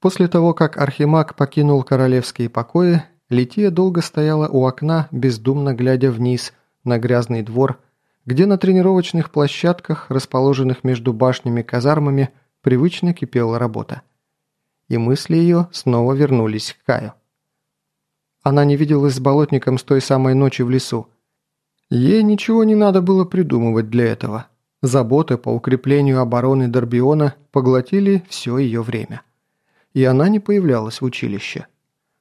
После того, как Архимаг покинул королевские покои, Лития долго стояла у окна, бездумно глядя вниз на грязный двор, где на тренировочных площадках, расположенных между башнями-казармами, привычно кипела работа. И мысли ее снова вернулись к Каю. Она не виделась с болотником с той самой ночи в лесу. Ей ничего не надо было придумывать для этого. Заботы по укреплению обороны Дорбиона поглотили все ее время. И она не появлялась в училище.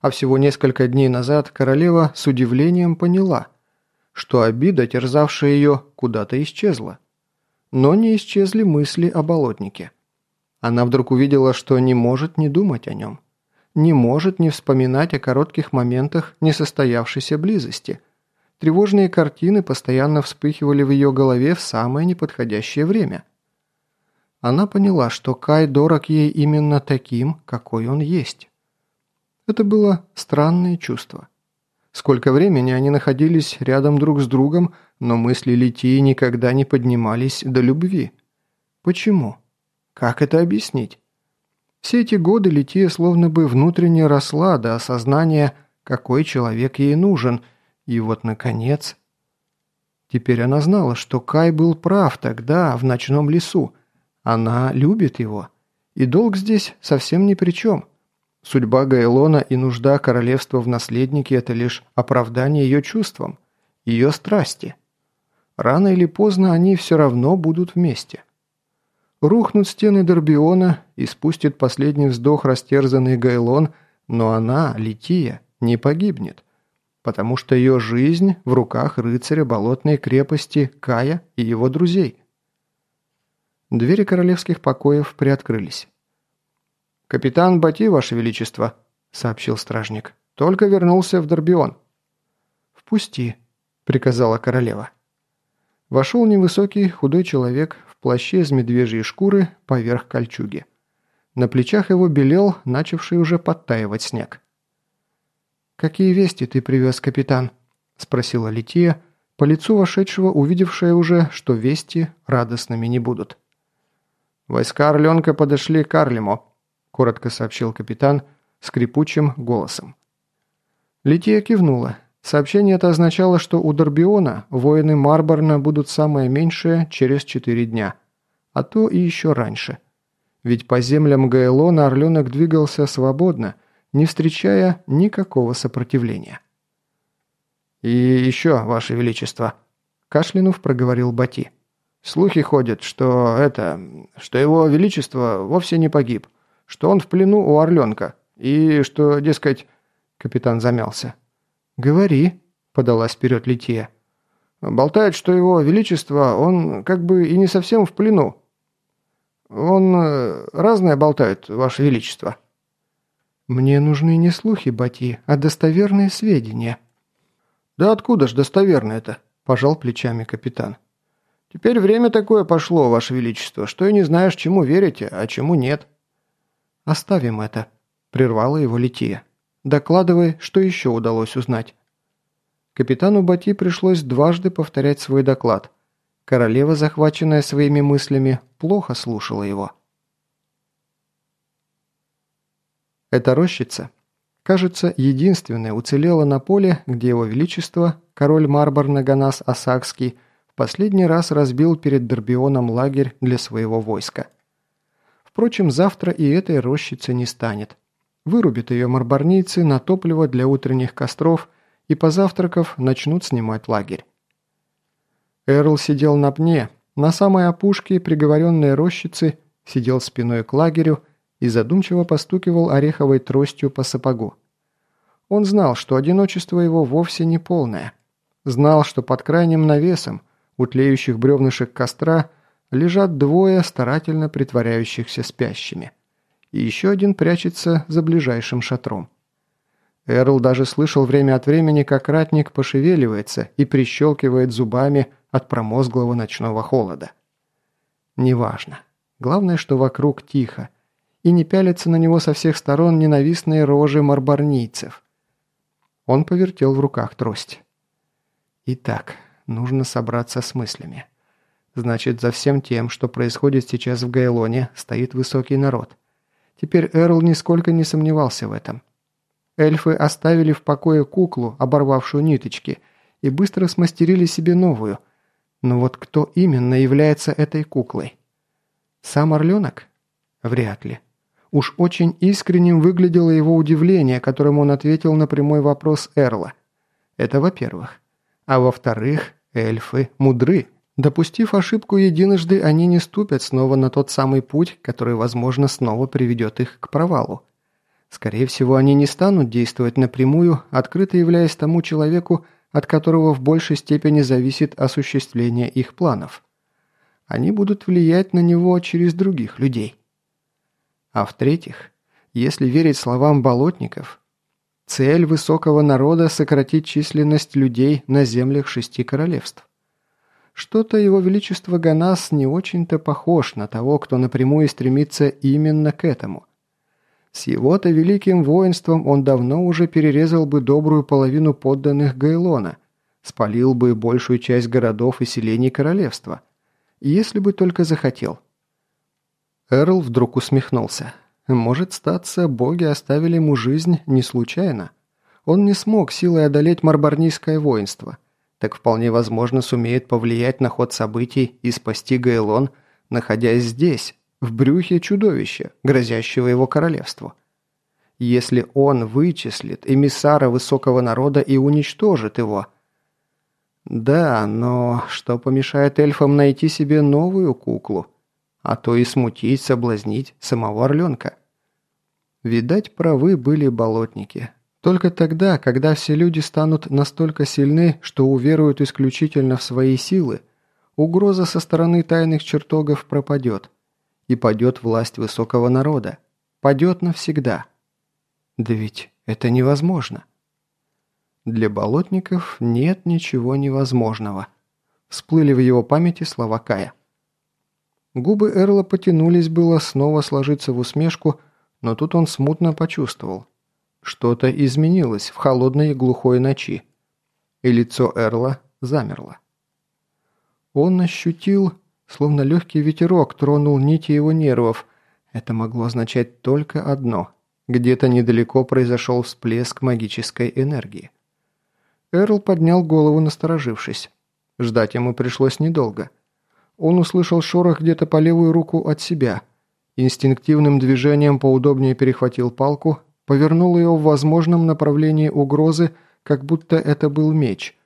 А всего несколько дней назад королева с удивлением поняла, что обида, терзавшая ее, куда-то исчезла. Но не исчезли мысли о болотнике. Она вдруг увидела, что не может не думать о нем. Не может не вспоминать о коротких моментах несостоявшейся близости. Тревожные картины постоянно вспыхивали в ее голове в самое неподходящее время. Она поняла, что Кай дорог ей именно таким, какой он есть. Это было странное чувство. Сколько времени они находились рядом друг с другом, но мысли Литии никогда не поднимались до любви. Почему? Как это объяснить? Все эти годы Лития словно бы внутренне росла до осознания, какой человек ей нужен, и вот, наконец... Теперь она знала, что Кай был прав тогда, в ночном лесу. Она любит его. И долг здесь совсем ни при чем. Судьба Гайлона и нужда королевства в наследнике – это лишь оправдание ее чувствам, ее страсти. Рано или поздно они все равно будут вместе. Рухнут стены Дорбиона и спустит последний вздох растерзанный Гайлон, но она, Лития, не погибнет, потому что ее жизнь в руках рыцаря болотной крепости Кая и его друзей. Двери королевских покоев приоткрылись. «Капитан Бати, Ваше Величество», — сообщил стражник, — «только вернулся в Дорбион». «Впусти», — приказала королева. Вошел невысокий худой человек в плаще из медвежьей шкуры поверх кольчуги. На плечах его белел, начавший уже подтаивать снег. «Какие вести ты привез, капитан?» – спросила Лития, по лицу вошедшего, увидевшая уже, что вести радостными не будут. «Войска Орленка подошли к Арлему», – коротко сообщил капитан скрипучим голосом. Лития кивнула, Сообщение это означало, что у Дорбиона воины Марборна будут самое меньшее через четыре дня, а то и еще раньше. Ведь по землям Гаэлона Орленок двигался свободно, не встречая никакого сопротивления. «И еще, Ваше Величество», – кашлянув проговорил Бати. «Слухи ходят, что это... что его Величество вовсе не погиб, что он в плену у Орленка, и что, дескать...» Капитан замялся. «Говори», – подалась вперед Лития. «Болтает, что его величество, он как бы и не совсем в плену. Он э, разное болтает, ваше величество». «Мне нужны не слухи, Бати, а достоверные сведения». «Да откуда ж достоверное-то?» – пожал плечами капитан. «Теперь время такое пошло, ваше величество, что и не знаешь, чему верите, а чему нет». «Оставим это», – прервала его Лития. Докладывай, что еще удалось узнать». Капитану Бати пришлось дважды повторять свой доклад. Королева, захваченная своими мыслями, плохо слушала его. Эта рощица, кажется, единственная уцелела на поле, где его величество, король Марбор Наганас Осакский, последний раз разбил перед Дорбионом лагерь для своего войска. Впрочем, завтра и этой рощицы не станет. Вырубят ее марбарнийцы на топливо для утренних костров и, позавтракав, начнут снимать лагерь. Эрл сидел на пне, на самой опушке приговоренной рощицы, сидел спиной к лагерю и задумчиво постукивал ореховой тростью по сапогу. Он знал, что одиночество его вовсе не полное. Знал, что под крайним навесом у тлеющих бревнышек костра лежат двое старательно притворяющихся спящими и еще один прячется за ближайшим шатром. Эрл даже слышал время от времени, как ратник пошевеливается и прищелкивает зубами от промозглого ночного холода. Неважно. Главное, что вокруг тихо, и не пялятся на него со всех сторон ненавистные рожи марбарнийцев. Он повертел в руках трость. Итак, нужно собраться с мыслями. Значит, за всем тем, что происходит сейчас в Гайлоне, стоит высокий народ – Теперь Эрл нисколько не сомневался в этом. Эльфы оставили в покое куклу, оборвавшую ниточки, и быстро смастерили себе новую. Но вот кто именно является этой куклой? Сам Орленок? Вряд ли. Уж очень искренним выглядело его удивление, которым он ответил на прямой вопрос Эрла. Это во-первых. А во-вторых, эльфы мудры. Допустив ошибку единожды, они не ступят снова на тот самый путь, который, возможно, снова приведет их к провалу. Скорее всего, они не станут действовать напрямую, открыто являясь тому человеку, от которого в большей степени зависит осуществление их планов. Они будут влиять на него через других людей. А в-третьих, если верить словам болотников, цель высокого народа – сократить численность людей на землях шести королевств. Что-то его величество Ганас не очень-то похож на того, кто напрямую стремится именно к этому. С его-то великим воинством он давно уже перерезал бы добрую половину подданных Гайлона, спалил бы большую часть городов и селений королевства, если бы только захотел. Эрл вдруг усмехнулся. Может, статься, боги оставили ему жизнь не случайно. Он не смог силой одолеть марбарнийское воинство – так вполне возможно сумеет повлиять на ход событий и спасти Гейлон, находясь здесь, в брюхе чудовища, грозящего его королевству. Если он вычислит эмиссара высокого народа и уничтожит его. Да, но что помешает эльфам найти себе новую куклу? А то и смутить, соблазнить самого Орленка. Видать, правы были болотники. Только тогда, когда все люди станут настолько сильны, что уверуют исключительно в свои силы, угроза со стороны тайных чертогов пропадет. И падет власть высокого народа. Падет навсегда. Да ведь это невозможно. Для болотников нет ничего невозможного. Всплыли в его памяти слова Кая. Губы Эрла потянулись было снова сложиться в усмешку, но тут он смутно почувствовал – что-то изменилось в холодной и глухой ночи, и лицо Эрла замерло. Он ощутил, словно легкий ветерок тронул нити его нервов. Это могло означать только одно. Где-то недалеко произошел всплеск магической энергии. Эрл поднял голову, насторожившись. Ждать ему пришлось недолго. Он услышал шорох где-то по левую руку от себя. Инстинктивным движением поудобнее перехватил палку повернул ее в возможном направлении угрозы, как будто это был меч.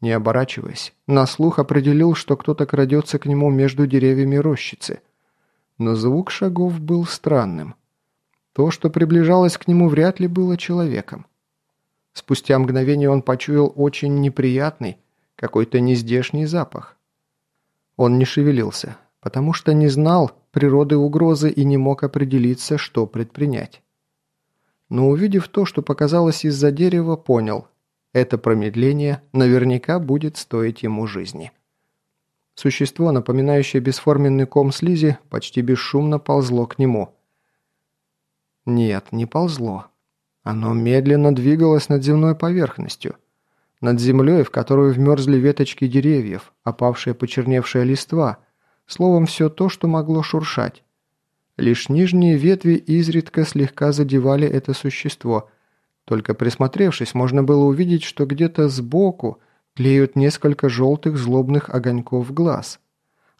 Не оборачиваясь, на слух определил, что кто-то крадется к нему между деревьями рощицы. Но звук шагов был странным. То, что приближалось к нему, вряд ли было человеком. Спустя мгновение он почуял очень неприятный, какой-то нездешний запах. Он не шевелился, потому что не знал природы угрозы и не мог определиться, что предпринять но увидев то, что показалось из-за дерева, понял – это промедление наверняка будет стоить ему жизни. Существо, напоминающее бесформенный ком слизи, почти бесшумно ползло к нему. Нет, не ползло. Оно медленно двигалось над земной поверхностью. Над землей, в которую вмерзли веточки деревьев, опавшая почерневшая листва, словом, все то, что могло шуршать. Лишь нижние ветви изредка слегка задевали это существо. Только присмотревшись, можно было увидеть, что где-то сбоку тлеют несколько желтых злобных огоньков глаз.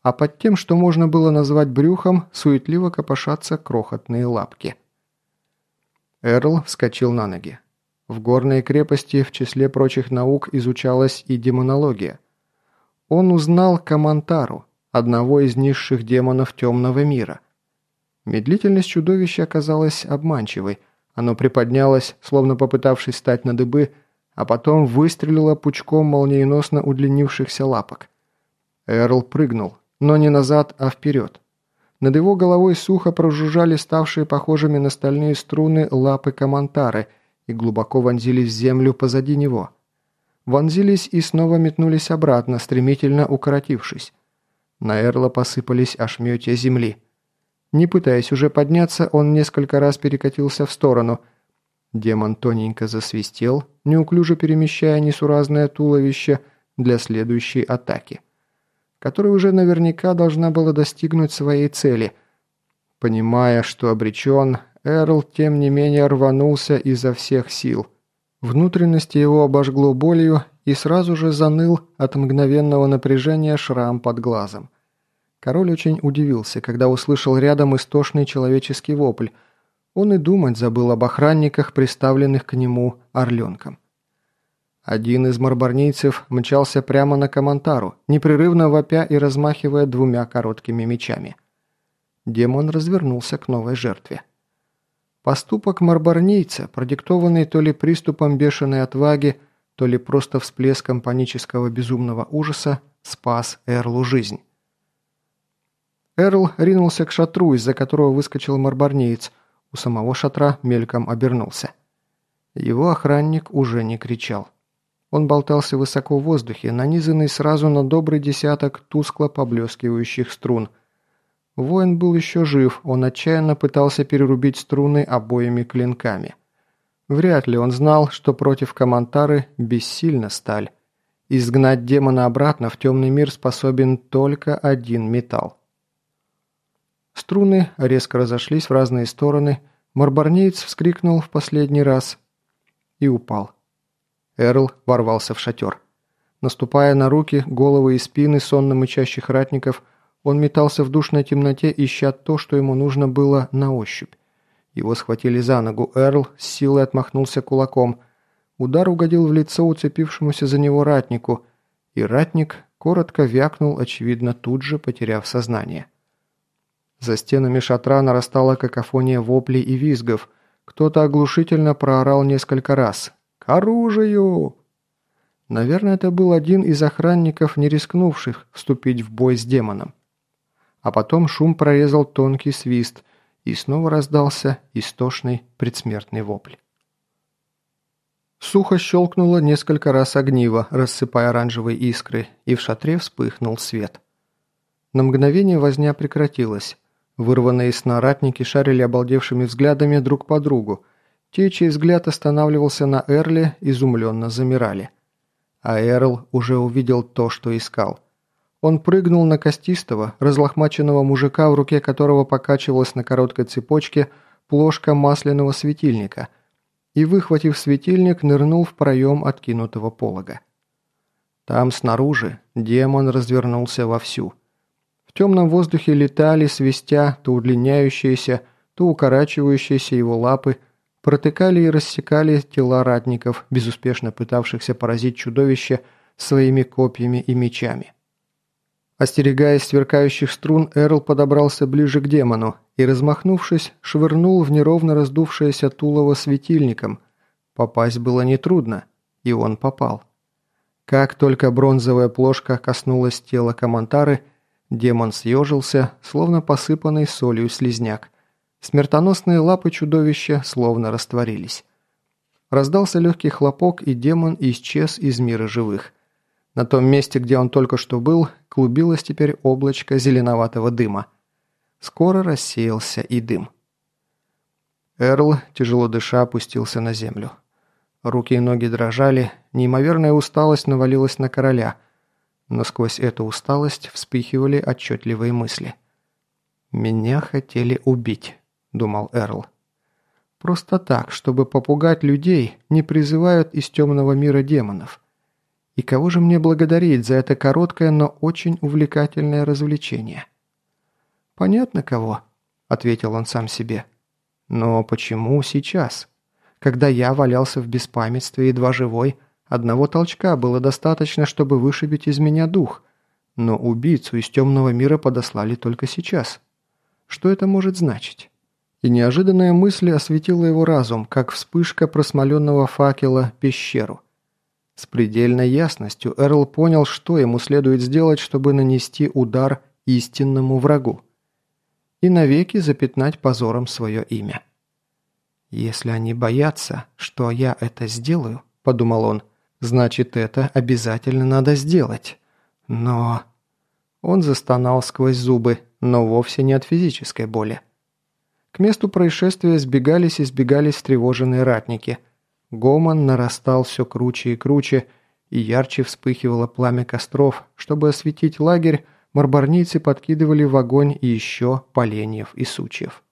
А под тем, что можно было назвать брюхом, суетливо копошатся крохотные лапки. Эрл вскочил на ноги. В горной крепости в числе прочих наук изучалась и демонология. Он узнал Камантару, одного из низших демонов темного мира. Медлительность чудовища оказалась обманчивой. Оно приподнялось, словно попытавшись встать на дыбы, а потом выстрелило пучком молниеносно удлинившихся лапок. Эрл прыгнул, но не назад, а вперед. Над его головой сухо прожужжали ставшие похожими на стальные струны лапы комантары и глубоко вонзились в землю позади него. Вонзились и снова метнулись обратно, стремительно укоротившись. На Эрла посыпались ошметья земли. Не пытаясь уже подняться, он несколько раз перекатился в сторону. Демон тоненько засвистел, неуклюже перемещая несуразное туловище для следующей атаки, которая уже наверняка должна была достигнуть своей цели. Понимая, что обречен, Эрл, тем не менее, рванулся изо всех сил. Внутренности его обожгло болью и сразу же заныл от мгновенного напряжения шрам под глазом. Король очень удивился, когда услышал рядом истошный человеческий вопль. Он и думать забыл об охранниках, приставленных к нему орленком. Один из марбарнийцев мчался прямо на Камантару, непрерывно вопя и размахивая двумя короткими мечами. Демон развернулся к новой жертве. Поступок марбарнийца, продиктованный то ли приступом бешеной отваги, то ли просто всплеском панического безумного ужаса, спас Эрлу жизнь. Эрл ринулся к шатру, из-за которого выскочил марбарнеец. У самого шатра мельком обернулся. Его охранник уже не кричал. Он болтался высоко в воздухе, нанизанный сразу на добрый десяток тускло поблескивающих струн – Воин был еще жив, он отчаянно пытался перерубить струны обоими клинками. Вряд ли он знал, что против Камантары бессильна сталь. Изгнать демона обратно в темный мир способен только один металл. Струны резко разошлись в разные стороны, Марбарнеец вскрикнул в последний раз и упал. Эрл ворвался в шатер. Наступая на руки, головы и спины сонно мычащих ратников – он метался в душной темноте, ища то, что ему нужно было на ощупь. Его схватили за ногу, Эрл с силой отмахнулся кулаком. Удар угодил в лицо уцепившемуся за него ратнику, и ратник коротко вякнул, очевидно, тут же потеряв сознание. За стенами шатра нарастала какофония воплей и визгов. Кто-то оглушительно проорал несколько раз. «К оружию!» Наверное, это был один из охранников, не рискнувших вступить в бой с демоном а потом шум прорезал тонкий свист, и снова раздался истошный предсмертный вопль. Сухо щелкнуло несколько раз огниво, рассыпая оранжевые искры, и в шатре вспыхнул свет. На мгновение возня прекратилась. Вырванные из сна ратники шарили обалдевшими взглядами друг по другу. Те, чей взгляд останавливался на Эрле, изумленно замирали. А Эрл уже увидел то, что искал – он прыгнул на костистого, разлохмаченного мужика, в руке которого покачивалась на короткой цепочке плошка масляного светильника, и, выхватив светильник, нырнул в проем откинутого полога. Там, снаружи, демон развернулся вовсю. В темном воздухе летали, свистя, то удлиняющиеся, то укорачивающиеся его лапы, протыкали и рассекали тела ратников, безуспешно пытавшихся поразить чудовище своими копьями и мечами. Остерегаясь сверкающих струн, Эрл подобрался ближе к демону и, размахнувшись, швырнул в неровно раздувшееся тулово светильником. Попасть было нетрудно, и он попал. Как только бронзовая плошка коснулась тела Камантары, демон съежился, словно посыпанный солью слизняк. Смертоносные лапы чудовища словно растворились. Раздался легкий хлопок, и демон исчез из мира живых. На том месте, где он только что был, клубилось теперь облачко зеленоватого дыма. Скоро рассеялся и дым. Эрл, тяжело дыша, опустился на землю. Руки и ноги дрожали, неимоверная усталость навалилась на короля, но сквозь эту усталость вспыхивали отчетливые мысли. «Меня хотели убить», — думал Эрл. «Просто так, чтобы попугать людей, не призывают из темного мира демонов». И кого же мне благодарить за это короткое, но очень увлекательное развлечение? «Понятно, кого», — ответил он сам себе. «Но почему сейчас? Когда я валялся в беспамятстве, едва живой, одного толчка было достаточно, чтобы вышибить из меня дух, но убийцу из темного мира подослали только сейчас. Что это может значить?» И неожиданная мысль осветила его разум, как вспышка просмоленного факела пещеру. С предельной ясностью Эрл понял, что ему следует сделать, чтобы нанести удар истинному врагу. И навеки запятнать позором свое имя. «Если они боятся, что я это сделаю», – подумал он, – «значит, это обязательно надо сделать. Но...» Он застонал сквозь зубы, но вовсе не от физической боли. К месту происшествия сбегались и сбегались встревоженные ратники – Гомон нарастал все круче и круче, и ярче вспыхивало пламя костров, чтобы осветить лагерь, марбарнийцы подкидывали в огонь еще поленьев и сучьев.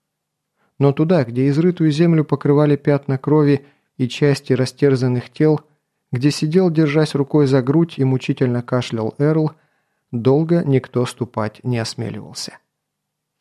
Но туда, где изрытую землю покрывали пятна крови и части растерзанных тел, где сидел, держась рукой за грудь и мучительно кашлял Эрл, долго никто ступать не осмеливался.